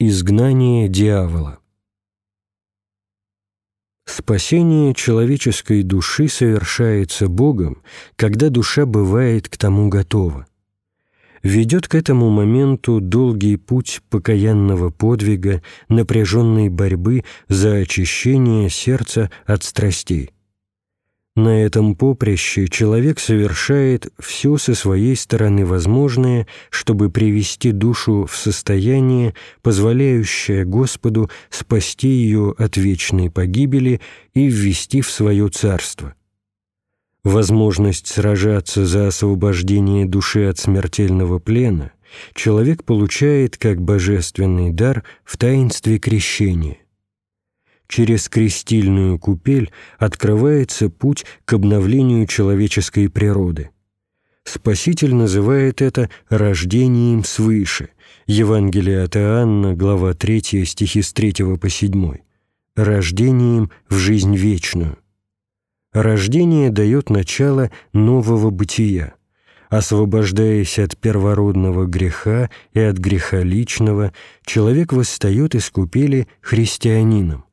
Изгнание дьявола Спасение человеческой души совершается Богом, когда душа бывает к тому готова. Ведет к этому моменту долгий путь покаянного подвига, напряженной борьбы за очищение сердца от страстей. На этом поприще человек совершает все со своей стороны возможное, чтобы привести душу в состояние, позволяющее Господу спасти ее от вечной погибели и ввести в свое царство. Возможность сражаться за освобождение души от смертельного плена человек получает как божественный дар в таинстве крещения через крестильную купель открывается путь к обновлению человеческой природы. Спаситель называет это «рождением свыше» Евангелие от Иоанна, глава 3, стихи с 3 по 7, «рождением в жизнь вечную». Рождение дает начало нового бытия. Освобождаясь от первородного греха и от греха личного, человек восстает из купели христианином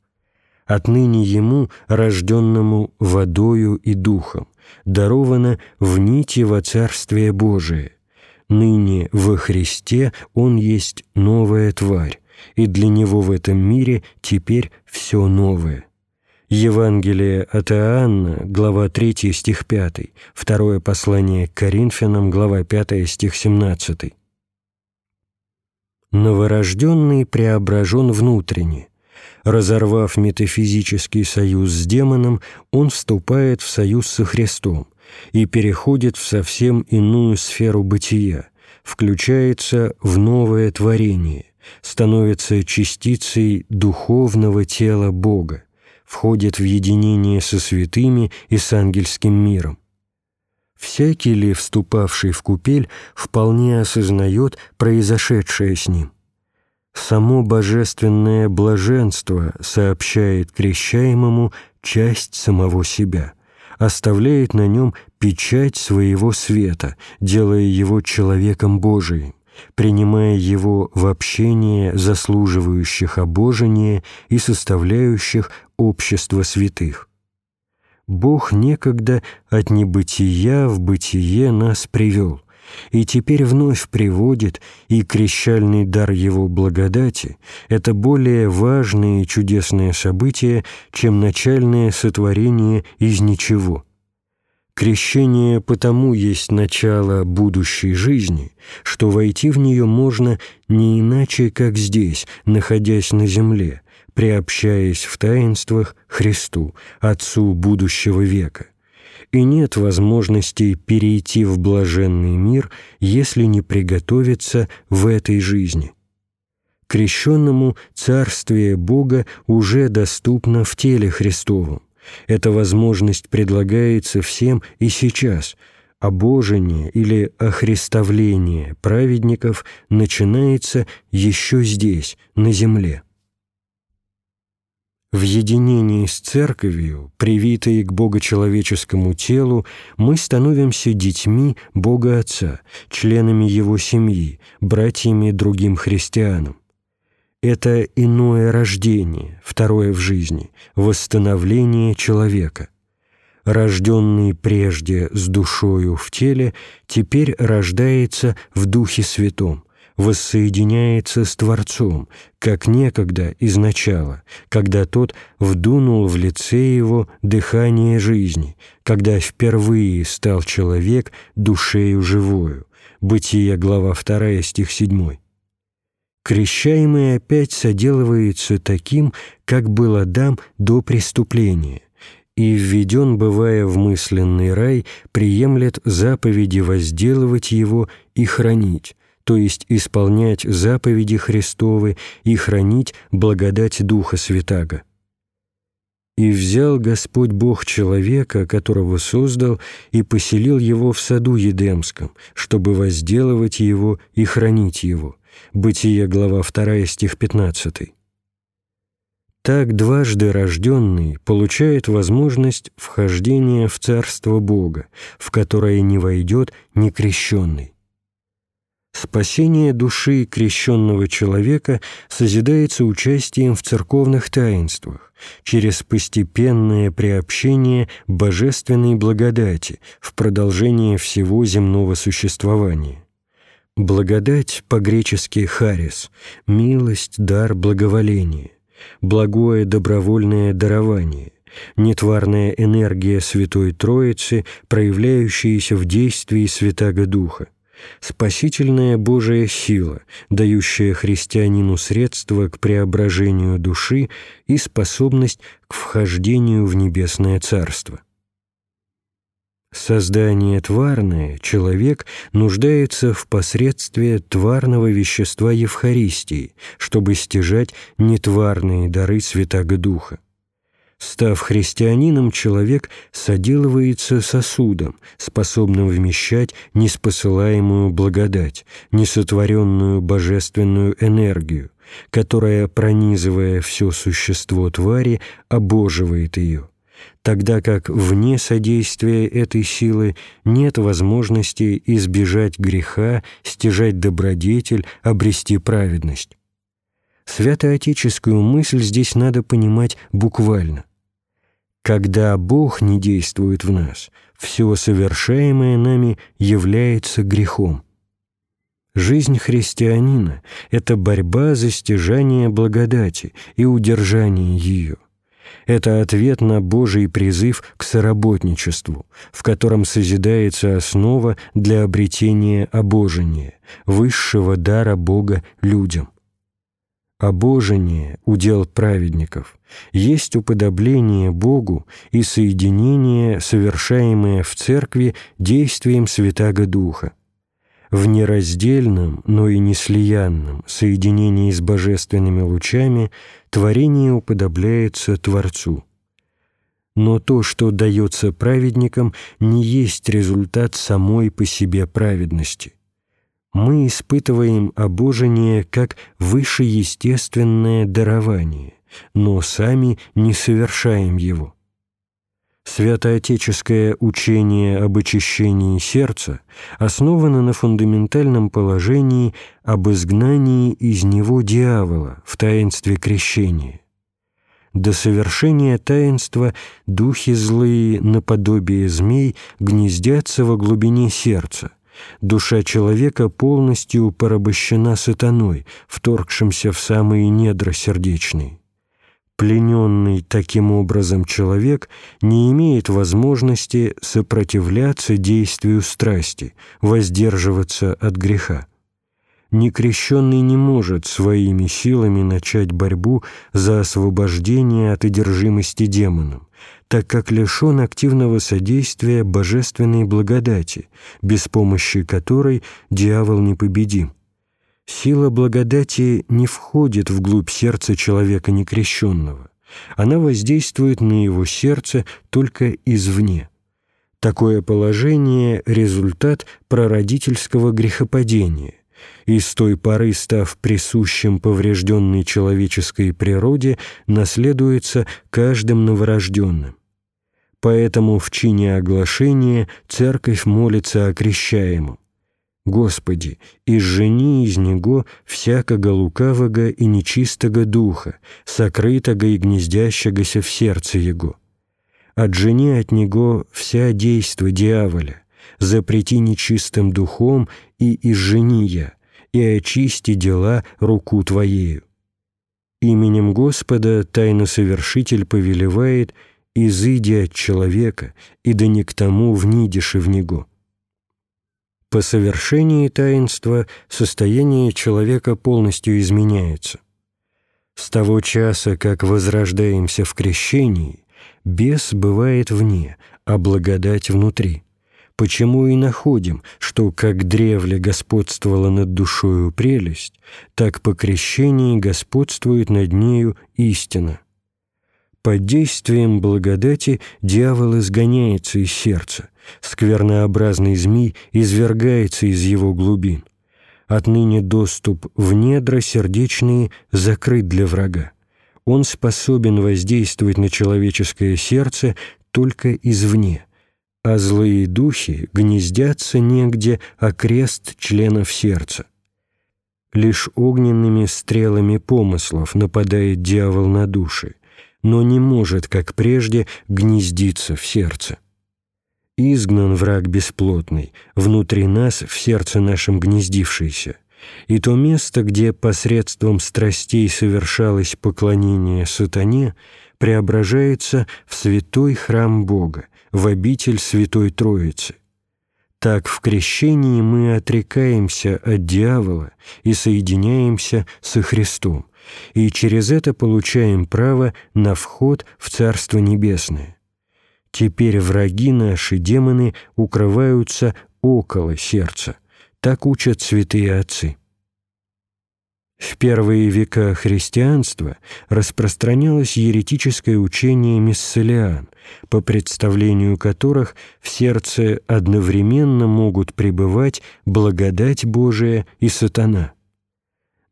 отныне ему, рожденному водою и духом, даровано нити во Царствие Божие. Ныне во Христе он есть новая тварь, и для него в этом мире теперь все новое. Евангелие от Иоанна, глава 3, стих 5, второе послание к Коринфянам, глава 5, стих 17. Новорожденный преображен внутренне, Разорвав метафизический союз с демоном, он вступает в союз со Христом и переходит в совсем иную сферу бытия, включается в новое творение, становится частицей духовного тела Бога, входит в единение со святыми и с ангельским миром. Всякий ли, вступавший в купель, вполне осознает произошедшее с ним – Само божественное блаженство сообщает крещаемому часть самого себя, оставляет на нем печать своего света, делая его человеком Божиим, принимая его в общение заслуживающих обожения и составляющих общество святых. Бог некогда от небытия в бытие нас привел, и теперь вновь приводит, и крещальный дар его благодати — это более важное и чудесное событие, чем начальное сотворение из ничего. Крещение потому есть начало будущей жизни, что войти в нее можно не иначе, как здесь, находясь на земле, приобщаясь в таинствах Христу, Отцу будущего века и нет возможности перейти в блаженный мир, если не приготовиться в этой жизни. Крещенному Царствие Бога уже доступно в теле Христовом. Эта возможность предлагается всем и сейчас. Обожение или охристовление праведников начинается еще здесь, на земле. В единении с Церковью, привитые к богочеловеческому телу, мы становимся детьми Бога Отца, членами Его семьи, братьями другим христианам. Это иное рождение, второе в жизни, восстановление человека. Рожденный прежде с душою в теле, теперь рождается в Духе Святом – воссоединяется с Творцом, как некогда изначало, когда тот вдунул в лице его дыхание жизни, когда впервые стал человек душею живою. Бытие, глава 2, стих 7. Крещаемый опять соделывается таким, как был Адам до преступления, и, введен, бывая в мысленный рай, приемлет заповеди возделывать его и хранить, то есть исполнять заповеди Христовы и хранить благодать Духа Святаго. «И взял Господь Бог человека, которого создал, и поселил его в саду Едемском, чтобы возделывать его и хранить его». Бытие, глава 2, стих 15. Так дважды рожденный получает возможность вхождения в Царство Бога, в которое не войдет некрещенный. Спасение души крещенного человека созидается участием в церковных таинствах, через постепенное приобщение божественной благодати в продолжение всего земного существования. Благодать по-гречески «харис» — милость, дар, благоволение, благое добровольное дарование, нетварная энергия Святой Троицы, проявляющаяся в действии Святаго Духа, спасительная Божия сила, дающая христианину средства к преображению души и способность к вхождению в небесное Царство. Создание тварное, человек нуждается в посредстве тварного вещества Евхаристии, чтобы стяжать нетварные дары Святаго Духа. Став христианином, человек соделывается сосудом, способным вмещать неспосылаемую благодать, несотворенную божественную энергию, которая, пронизывая все существо твари, обоживает ее, тогда как вне содействия этой силы нет возможности избежать греха, стяжать добродетель, обрести праведность. Святоотеческую мысль здесь надо понимать буквально. Когда Бог не действует в нас, все совершаемое нами является грехом. Жизнь христианина — это борьба за стяжание благодати и удержание ее. Это ответ на Божий призыв к соработничеству, в котором созидается основа для обретения обожения, высшего дара Бога людям обожение, удел праведников, есть уподобление Богу и соединение, совершаемое в Церкви действием Святаго Духа. В нераздельном, но и неслиянном соединении с божественными лучами творение уподобляется Творцу. Но то, что дается праведникам, не есть результат самой по себе праведности – мы испытываем обожение как высшеестественное дарование, но сами не совершаем его. Святоотеческое учение об очищении сердца основано на фундаментальном положении об изгнании из него дьявола в таинстве крещения. До совершения таинства духи злые наподобие змей гнездятся во глубине сердца – Душа человека полностью порабощена сатаной, вторгшимся в самые недра сердечные. Плененный таким образом человек не имеет возможности сопротивляться действию страсти, воздерживаться от греха некрещенный не может своими силами начать борьбу за освобождение от одержимости демоном, так как лишен активного содействия божественной благодати, без помощи которой дьявол непобедим. Сила благодати не входит вглубь сердца человека некрещенного. Она воздействует на его сердце только извне. Такое положение – результат прародительского грехопадения, и с той поры, став присущим поврежденной человеческой природе, наследуется каждым новорожденным. Поэтому в чине оглашения церковь молится о крещаемом. Господи, изжени из него всякого лукавого и нечистого духа, сокрытого и гнездящегося в сердце его. Отжени от него вся действо дьяволя, запрети нечистым духом и изжени я, и очисти дела руку Твоею. Именем Господа тайносовершитель повелевает «изыди от человека, и да не к тому внидишь и в него». По совершении таинства состояние человека полностью изменяется. С того часа, как возрождаемся в крещении, бес бывает вне, а благодать внутри почему и находим, что как древле господствовала над душою прелесть, так по крещении господствует над нею истина. Под действием благодати дьявол изгоняется из сердца, сквернообразный змей извергается из его глубин. Отныне доступ в недра сердечные закрыт для врага. Он способен воздействовать на человеческое сердце только извне – а злые духи гнездятся негде окрест членов сердца. Лишь огненными стрелами помыслов нападает дьявол на души, но не может, как прежде, гнездиться в сердце. Изгнан враг бесплотный, внутри нас, в сердце нашем гнездившийся, и то место, где посредством страстей совершалось поклонение сатане, преображается в святой храм Бога, в обитель Святой Троицы. Так в крещении мы отрекаемся от дьявола и соединяемся со Христом, и через это получаем право на вход в Царство Небесное. Теперь враги наши, демоны, укрываются около сердца. Так учат святые отцы. В первые века христианства распространялось еретическое учение мисселиан, по представлению которых в сердце одновременно могут пребывать благодать Божия и сатана.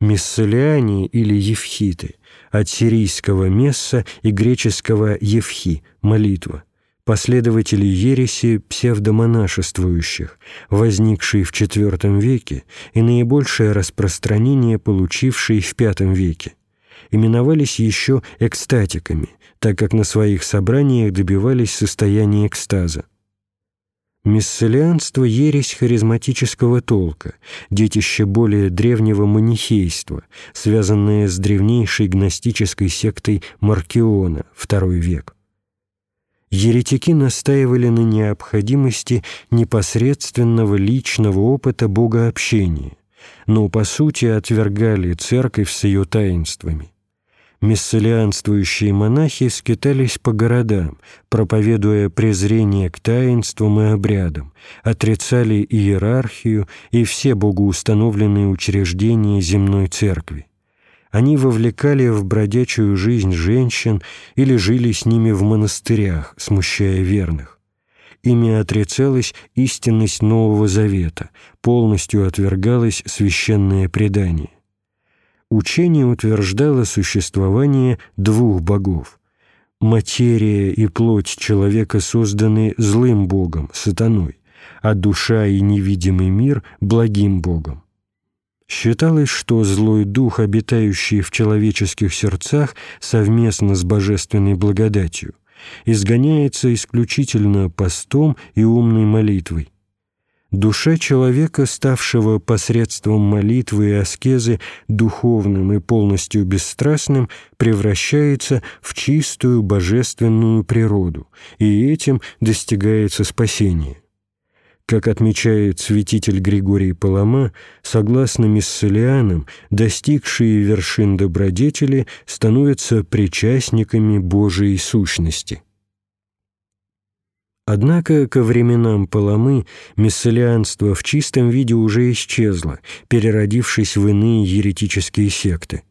Мисселиане или евхиты от сирийского месса и греческого евхи – молитва – последователи ереси псевдомонашествующих, возникшие в IV веке и наибольшее распространение получившие в V веке, именовались еще экстатиками, так как на своих собраниях добивались состояния экстаза. Мисселианство – ересь харизматического толка, детище более древнего манихейства, связанное с древнейшей гностической сектой Маркиона, II век еретики настаивали на необходимости непосредственного личного опыта богообщения, но по сути отвергали церковь с ее таинствами. Мессалианствующие монахи скитались по городам, проповедуя презрение к таинствам и обрядам, отрицали иерархию и все богоустановленные учреждения земной церкви они вовлекали в бродячую жизнь женщин или жили с ними в монастырях, смущая верных. Ими отрицалась истинность Нового Завета, полностью отвергалось священное предание. Учение утверждало существование двух богов. Материя и плоть человека созданы злым богом, сатаной, а душа и невидимый мир – благим богом. Считалось, что злой дух, обитающий в человеческих сердцах совместно с божественной благодатью, изгоняется исключительно постом и умной молитвой. Душа человека, ставшего посредством молитвы и аскезы духовным и полностью бесстрастным, превращается в чистую божественную природу, и этим достигается спасение. Как отмечает святитель Григорий Палама, согласно мисселианам, достигшие вершин добродетели становятся причастниками Божией сущности. Однако ко временам Паламы мисселианство в чистом виде уже исчезло, переродившись в иные еретические секты.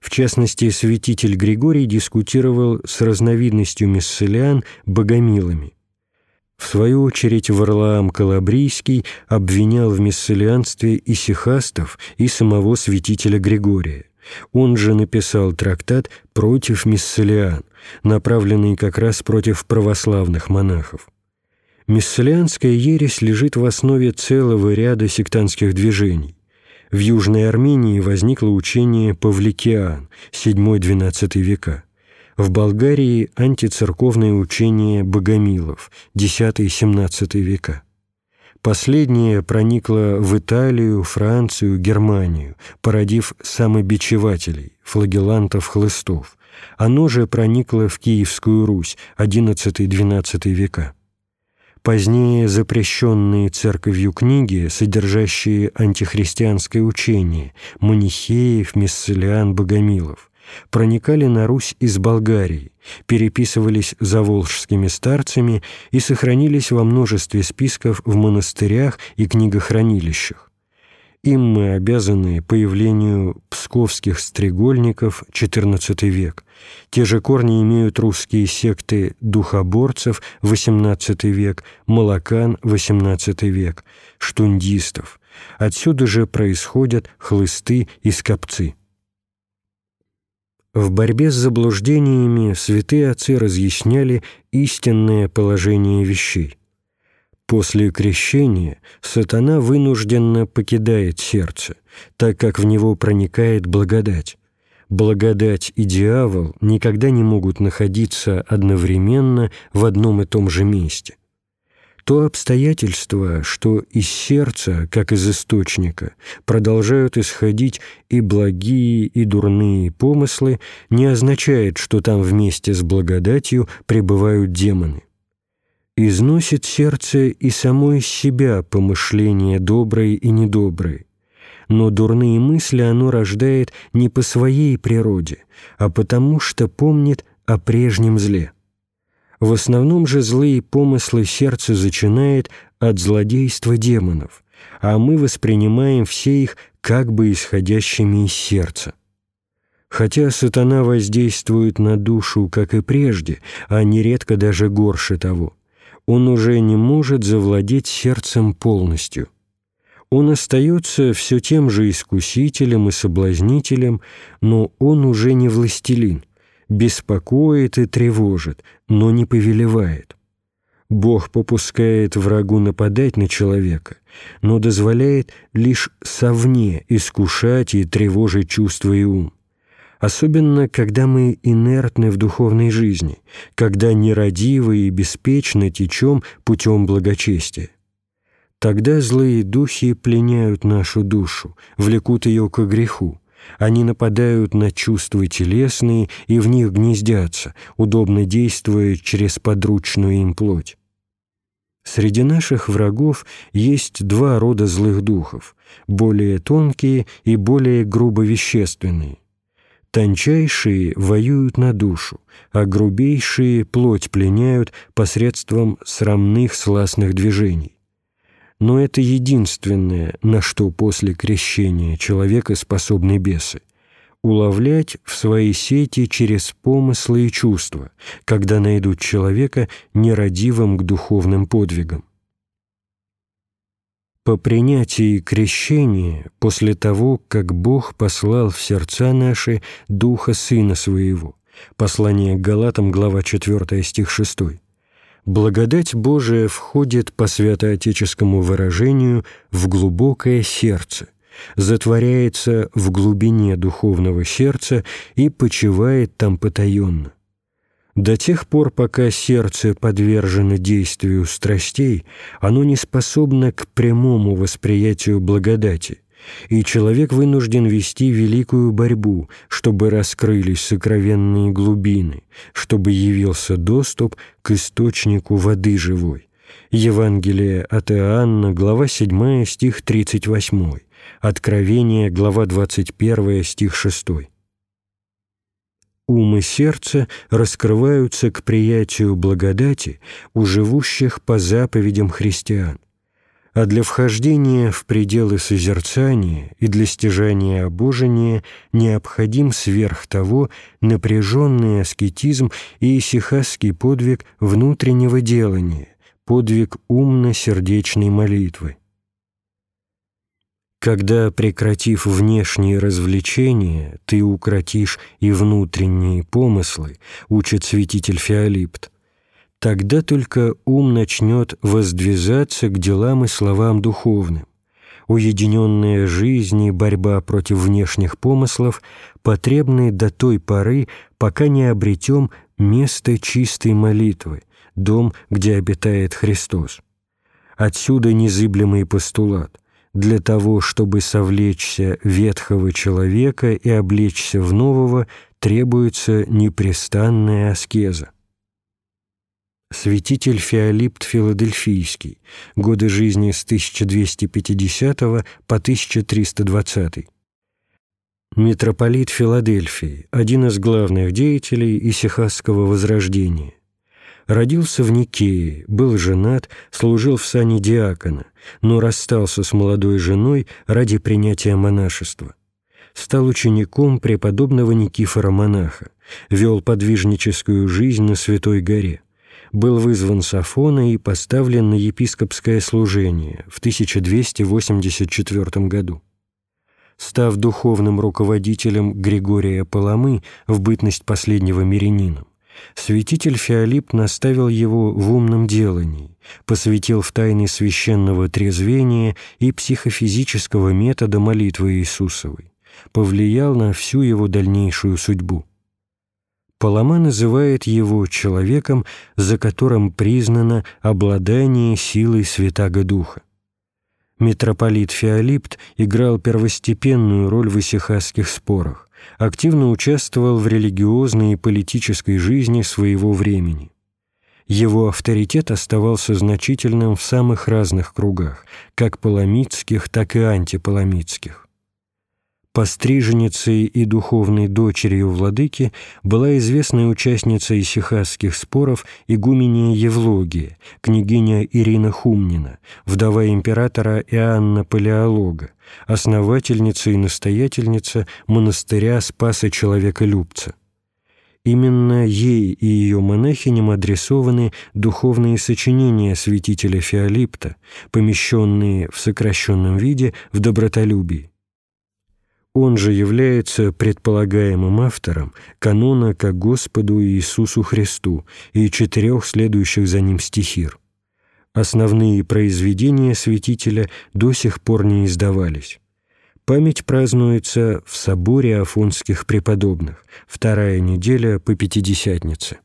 В частности, святитель Григорий дискутировал с разновидностью мисселиан богомилами. В свою очередь Варлаам Калабрийский обвинял в мессалианстве исихастов и самого святителя Григория. Он же написал трактат «Против мессалиан», направленный как раз против православных монахов. Мессалианская ересь лежит в основе целого ряда сектантских движений. В Южной Армении возникло учение Павликиан, 7-12 века в Болгарии антицерковное учение богомилов, X-XVII века. Последнее проникло в Италию, Францию, Германию, породив самобичевателей, флагелантов-хлыстов. Оно же проникло в Киевскую Русь, XI-XII века. Позднее запрещенные церковью книги, содержащие антихристианское учение, манихеев, мессалиан, богомилов, проникали на Русь из Болгарии, переписывались заволжскими старцами и сохранились во множестве списков в монастырях и книгохранилищах. Им мы обязаны появлению псковских стрегольников XIV век. Те же корни имеют русские секты духоборцев XVIII век, молокан XVIII век, штундистов. Отсюда же происходят хлысты и скопцы. В борьбе с заблуждениями святые отцы разъясняли истинное положение вещей. После крещения сатана вынужденно покидает сердце, так как в него проникает благодать. Благодать и дьявол никогда не могут находиться одновременно в одном и том же месте. То обстоятельство, что из сердца, как из источника, продолжают исходить и благие, и дурные помыслы, не означает, что там вместе с благодатью пребывают демоны. Износит сердце и само из себя помышления добрые и недобрые, но дурные мысли оно рождает не по своей природе, а потому что помнит о прежнем зле. В основном же злые помыслы сердце зачинает от злодейства демонов, а мы воспринимаем все их как бы исходящими из сердца. Хотя сатана воздействует на душу, как и прежде, а нередко даже горше того, он уже не может завладеть сердцем полностью. Он остается все тем же искусителем и соблазнителем, но он уже не властелин, беспокоит и тревожит, но не повелевает. Бог попускает врагу нападать на человека, но дозволяет лишь совне искушать и тревожить чувства и ум. Особенно, когда мы инертны в духовной жизни, когда нерадивы и беспечно течем путем благочестия. Тогда злые духи пленяют нашу душу, влекут ее к греху, они нападают на чувства телесные и в них гнездятся, удобно действуя через подручную им плоть. Среди наших врагов есть два рода злых духов, более тонкие и более грубо вещественные. Тончайшие воюют на душу, а грубейшие плоть пленяют посредством срамных сластных движений но это единственное, на что после крещения человека способны бесы — уловлять в свои сети через помыслы и чувства, когда найдут человека нерадивым к духовным подвигам. По принятии крещения, после того, как Бог послал в сердца наши Духа Сына Своего, послание к Галатам, глава 4, стих 6, Благодать Божия входит по святоотеческому выражению в глубокое сердце, затворяется в глубине духовного сердца и почивает там потаенно. До тех пор, пока сердце подвержено действию страстей, оно не способно к прямому восприятию благодати – и человек вынужден вести великую борьбу, чтобы раскрылись сокровенные глубины, чтобы явился доступ к источнику воды живой. Евангелие от Иоанна, глава 7, стих 38, Откровение, глава 21, стих 6. Ум и сердце раскрываются к приятию благодати у живущих по заповедям христиан, а для вхождения в пределы созерцания и для стяжания обожения необходим сверх того напряженный аскетизм и исихасский подвиг внутреннего делания, подвиг умно-сердечной молитвы. Когда, прекратив внешние развлечения, ты укротишь и внутренние помыслы, учит святитель Феолипт, Тогда только ум начнет воздвизаться к делам и словам духовным. Уединенная жизнь и борьба против внешних помыслов потребны до той поры, пока не обретем место чистой молитвы, дом, где обитает Христос. Отсюда незыблемый постулат. Для того, чтобы совлечься ветхого человека и облечься в нового, требуется непрестанная аскеза. Святитель Феолипт Филадельфийский, годы жизни с 1250 по 1320. Митрополит Филадельфии, один из главных деятелей исихасского возрождения. Родился в Никее, был женат, служил в сане диакона, но расстался с молодой женой ради принятия монашества. Стал учеником преподобного Никифора монаха, вел подвижническую жизнь на Святой горе был вызван с Афона и поставлен на епископское служение в 1284 году. Став духовным руководителем Григория Паламы в бытность последнего мирянином, Святитель Феолип наставил его в умном делании, посвятил в тайны священного трезвения и психофизического метода молитвы Иисусовой, повлиял на всю его дальнейшую судьбу. Палама называет его человеком, за которым признано обладание силой Святаго Духа. Митрополит Феолипт играл первостепенную роль в исихасских спорах, активно участвовал в религиозной и политической жизни своего времени. Его авторитет оставался значительным в самых разных кругах, как паламитских, так и антипаламитских постриженицей и духовной дочерью владыки была известная участница исихасских споров игуменья Евлогия, княгиня Ирина Хумнина, вдова императора Иоанна Палеолога, основательница и настоятельница монастыря Спаса Человеколюбца. Именно ей и ее монахиням адресованы духовные сочинения святителя Феолипта, помещенные в сокращенном виде в добротолюбии. Он же является предполагаемым автором канона ко Господу Иисусу Христу и четырех следующих за ним стихир. Основные произведения святителя до сих пор не издавались. Память празднуется в соборе Афонских преподобных, вторая неделя по Пятидесятнице.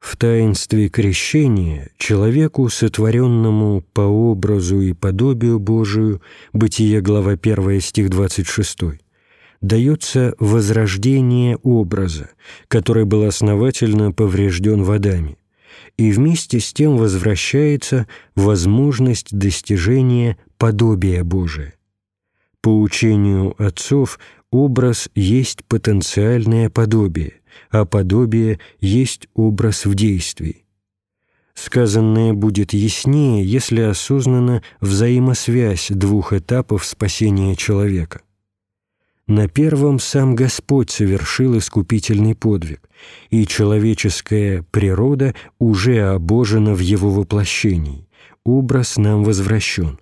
В таинстве крещения человеку, сотворенному по образу и подобию Божию, Бытие, глава 1, стих 26, дается возрождение образа, который был основательно поврежден водами, и вместе с тем возвращается возможность достижения подобия Божия. По учению отцов образ есть потенциальное подобие, а подобие есть образ в действии. Сказанное будет яснее, если осознана взаимосвязь двух этапов спасения человека. На первом сам Господь совершил искупительный подвиг, и человеческая природа уже обожена в его воплощении, образ нам возвращен.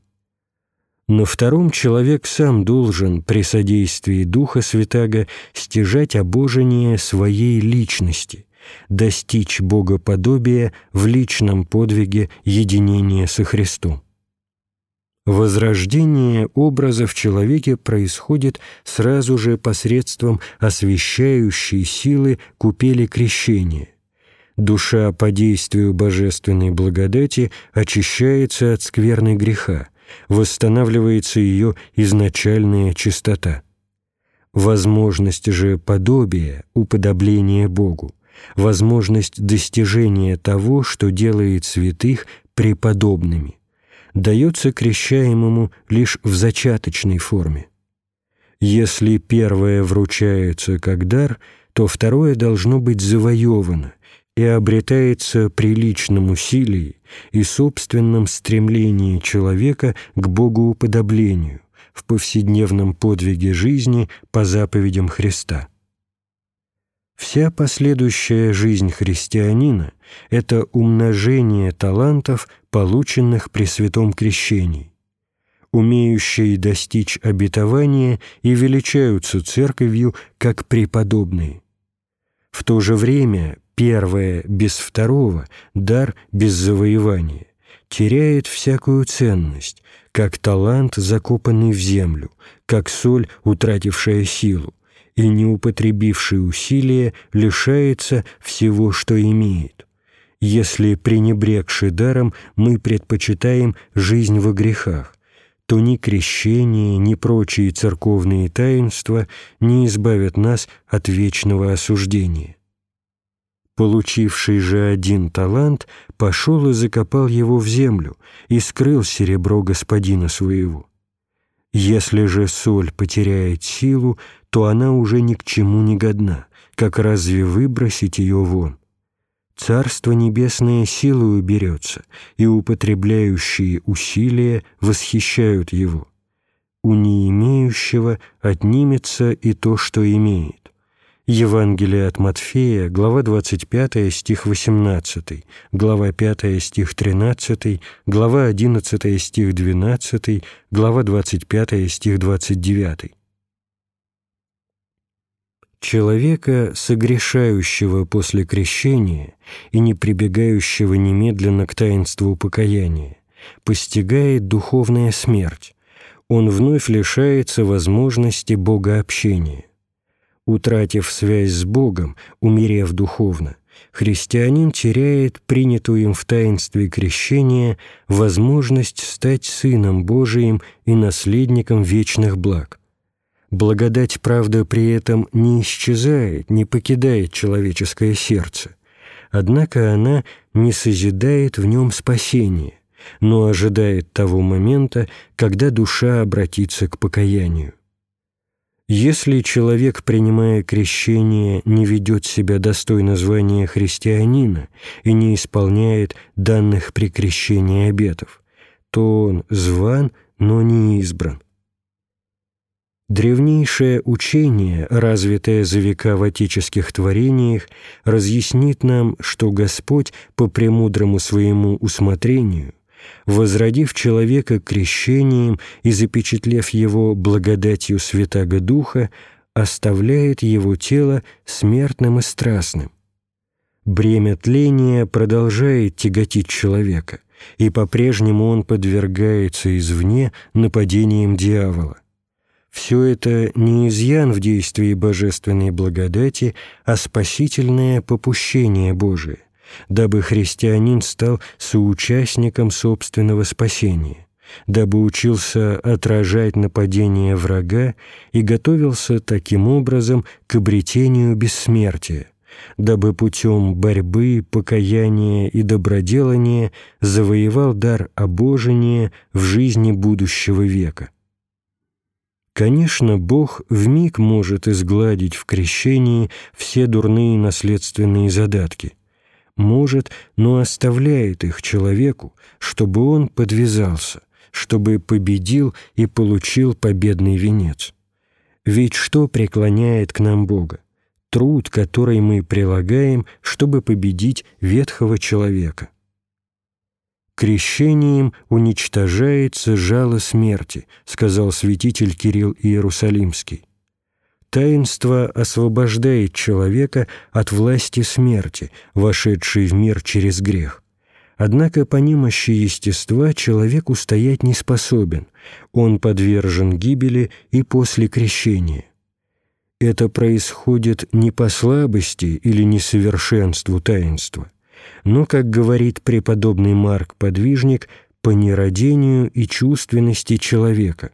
На втором человек сам должен при содействии Духа Святаго стяжать обожение своей личности, достичь богоподобия в личном подвиге единения со Христом. Возрождение образа в человеке происходит сразу же посредством освящающей силы купели крещения. Душа по действию божественной благодати очищается от скверны греха, восстанавливается ее изначальная чистота. Возможность же подобия, уподобления Богу, возможность достижения того, что делает святых преподобными, дается крещаемому лишь в зачаточной форме. Если первое вручается как дар, то второе должно быть завоевано, и обретается при личном усилии и собственном стремлении человека к богоуподоблению в повседневном подвиге жизни по заповедям Христа. Вся последующая жизнь христианина – это умножение талантов, полученных при святом крещении. Умеющие достичь обетования и величаются церковью как преподобные. В то же время первое без второго, дар без завоевания, теряет всякую ценность, как талант, закопанный в землю, как соль, утратившая силу, и не употребивший усилия лишается всего, что имеет. Если, пренебрегши даром, мы предпочитаем жизнь во грехах, то ни крещение, ни прочие церковные таинства не избавят нас от вечного осуждения. Получивший же один талант пошел и закопал его в землю и скрыл серебро господина своего. Если же соль потеряет силу, то она уже ни к чему не годна, как разве выбросить ее вон? Царство небесное силою берется, и употребляющие усилия восхищают его. У неимеющего отнимется и то, что имеет. Евангелие от Матфея, глава 25, стих 18, глава 5, стих 13, глава 11, стих 12, глава 25, стих 29. Человека, согрешающего после крещения и не прибегающего немедленно к таинству покаяния, постигает духовная смерть, он вновь лишается возможности богообщения. Утратив связь с Богом, умерев духовно, христианин теряет принятую им в таинстве крещения возможность стать сыном Божиим и наследником вечных благ. Благодать, правда, при этом не исчезает, не покидает человеческое сердце, однако она не созидает в нем спасения, но ожидает того момента, когда душа обратится к покаянию. Если человек, принимая крещение, не ведет себя достойно звания христианина и не исполняет данных при крещении обетов, то он зван, но не избран. Древнейшее учение, развитое за века в отеческих творениях, разъяснит нам, что Господь по премудрому своему усмотрению возродив человека крещением и запечатлев его благодатью Святаго Духа, оставляет его тело смертным и страстным. Бремя тления продолжает тяготить человека, и по-прежнему он подвергается извне нападениям дьявола. Все это не изъян в действии божественной благодати, а спасительное попущение Божие дабы христианин стал соучастником собственного спасения, дабы учился отражать нападения врага и готовился таким образом к обретению бессмертия, дабы путем борьбы, покаяния и доброделания завоевал дар обожения в жизни будущего века. Конечно, Бог вмиг может изгладить в крещении все дурные наследственные задатки, может, но оставляет их человеку, чтобы он подвязался, чтобы победил и получил победный венец. Ведь что преклоняет к нам Бога? Труд, который мы прилагаем, чтобы победить ветхого человека. «Крещением уничтожается жало смерти», сказал святитель Кирилл Иерусалимский. Таинство освобождает человека от власти смерти, вошедшей в мир через грех. Однако по немощи естества человек устоять не способен, он подвержен гибели и после крещения. Это происходит не по слабости или несовершенству таинства, но, как говорит преподобный Марк Подвижник, по нерадению и чувственности человека,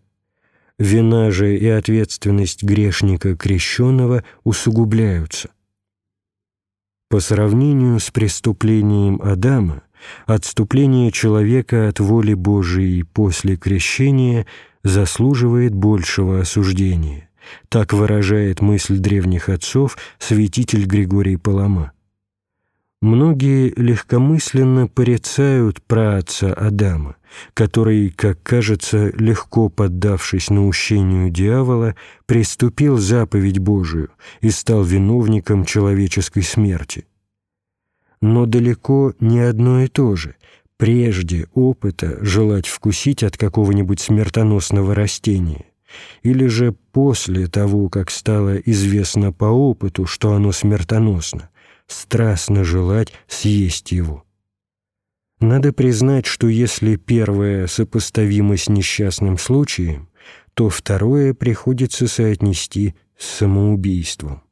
вина же и ответственность грешника крещенного усугубляются. По сравнению с преступлением Адама, отступление человека от воли Божией после крещения заслуживает большего осуждения. Так выражает мысль древних отцов святитель Григорий Палама. Многие легкомысленно порицают праотца Адама, который, как кажется, легко поддавшись наущению дьявола, приступил заповедь Божию и стал виновником человеческой смерти. Но далеко не одно и то же. Прежде опыта желать вкусить от какого-нибудь смертоносного растения, или же после того, как стало известно по опыту, что оно смертоносно, страстно желать съесть его. Надо признать, что если первое сопоставимо с несчастным случаем, то второе приходится соотнести с самоубийством.